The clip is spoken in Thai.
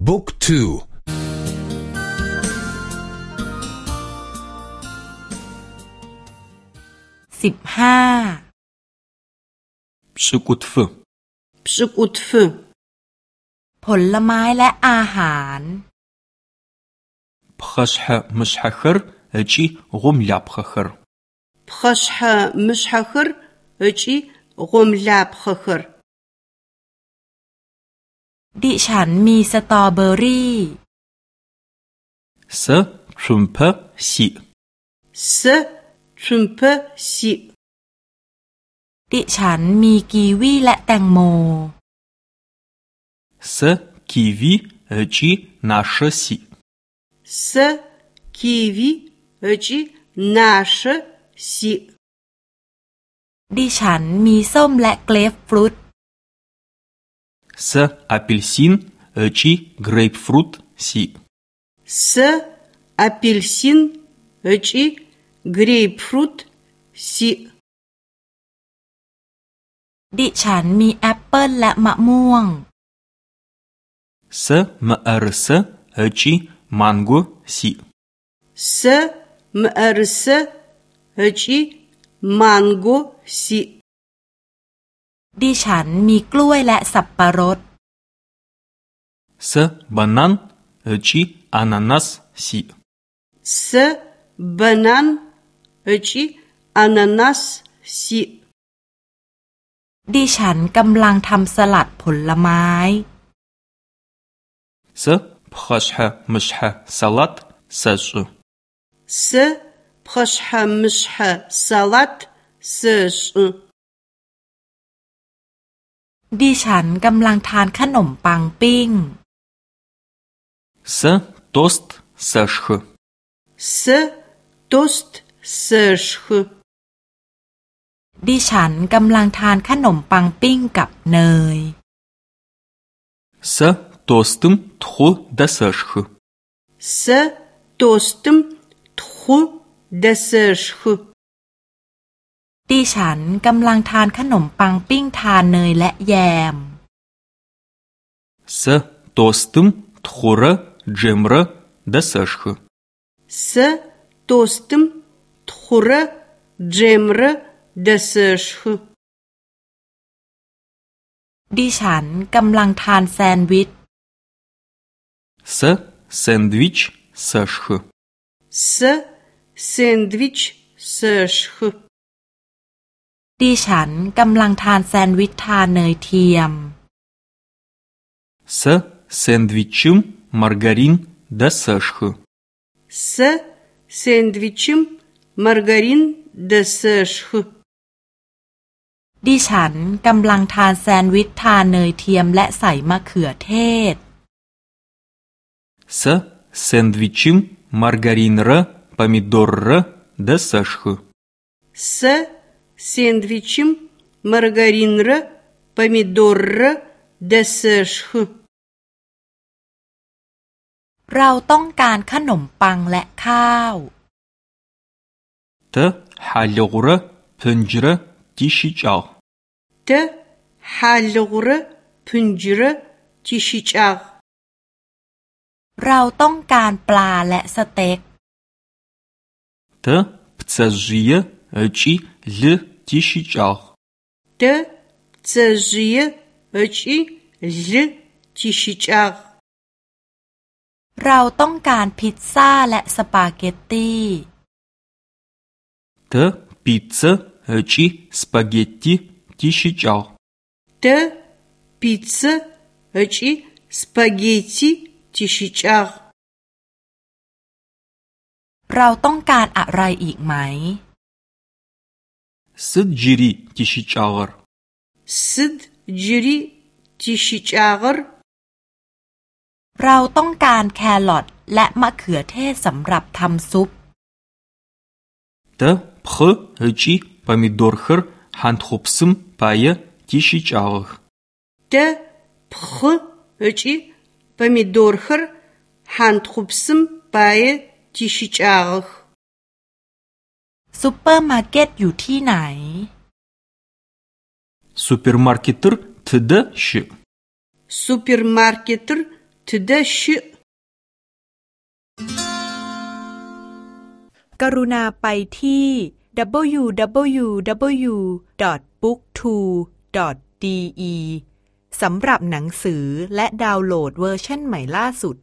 بوك تو. سبحا. بشكوتف بشكوتف ผลไม้และอาหาร بخشحة مشحخر أجي غم لابخخر بخشحة مشحخر أجي غم لابخخر ดิฉันมีสตรอเบอรี่สชุมเพสิสชุมเพสิดิฉันมีกีวีและแตงโมซกีวีเอจีนาชสิซกีวีเอจีนาชสิดิฉันมีส้มและเกรฟฟรุต сэ апельсин ыкӏи грейпфрут сиӏ สแอปเปิลซินเอจีเกรปฟรุตสิ ดิฉันมีแอปเปิลและมะม่วง сэ мыӏэрысэ ыкӏи манго сиӏ สมเอร ดิฉันมีกล้วยและสับปะรด сэ банан ыкӏи ананас сиӏ สบานันเอจีอานานัสสิ ดิฉันกำลังทำสลัดผลไม้ сэ пхъэшъхьэ мышъхьэ салат сэшӏы สพขชหะมิชหะสลั ดสช ดิฉันกำลังทานขนมปังปิ้ง сэ тост сэшхы สโตสต์สช ดิฉันกำลังทานขนมปังปิ้งกับเนย сэ тостым тхъу дэсэшхы สโตสต์มทุเ ดสช ดิฉันกำลังทานขนมปังปิ้งทานเนยและแยม сэ тостым тхъурэ джемрэ дэсэшхы สโตสต์มทุระเจมระเดสช ดิฉันกำลังทานแซนด์วิช сэ сэндвич сэшхы สแซน ด์วิชสช ดิฉันกำลังทานแซนด์วิชทานเนยเทียม сэ сэндвичым маргарин дэсэшхы สแซนด์วิชมมาร์การินเดสช ดิฉันกำลังทานแซนด์วิชทานเนยเทียมและใส่มะเขือเทศ сэ сэндвичым маргаринрэ помидоррэ дэсэшхы สแซน ด์วิชมมาร์การินระพอมิดอร์ระเดสช เราต้องการขนมปังและข้าว тэ хьалыгъурэ пынджрэ тищыкӏагъ เตฮาลกระพุนจระทิชิจา เราต้องการปลาและสเต็ก тэ пцэжъые ыкӏи лы тищыкӏагъ เตเจจีเอจีลทิชิจา เราต้องการพิซซ่าและสปาเกตตี тэ пиццэ ыкӏи спагетти тищыкӏагъ เตพิซซ่าเอจีสปาเกตตีทิชิจา เราต้องการอะไรอีกไหม сыд джыри тищыкӏагъэр สิดจิริทิชิจา เราต้องการแครอทและมะเขือเทศสำหรับทำซุป тэ пхъы ыкӏи помидорхэр хьантхъупсым пае тищыкӏагъэх เตพ ซูเปอร์มาร์เก็ตอยู่ที่ไหนСупермаркетыр тыдэ щыӏ Супермаркетыр тыдэ щыӏ กรุณาไปที่ www.book2.de สำหรับหนังสือและดาวน์โหลดเวอร์ชันใหม่ล่าสุด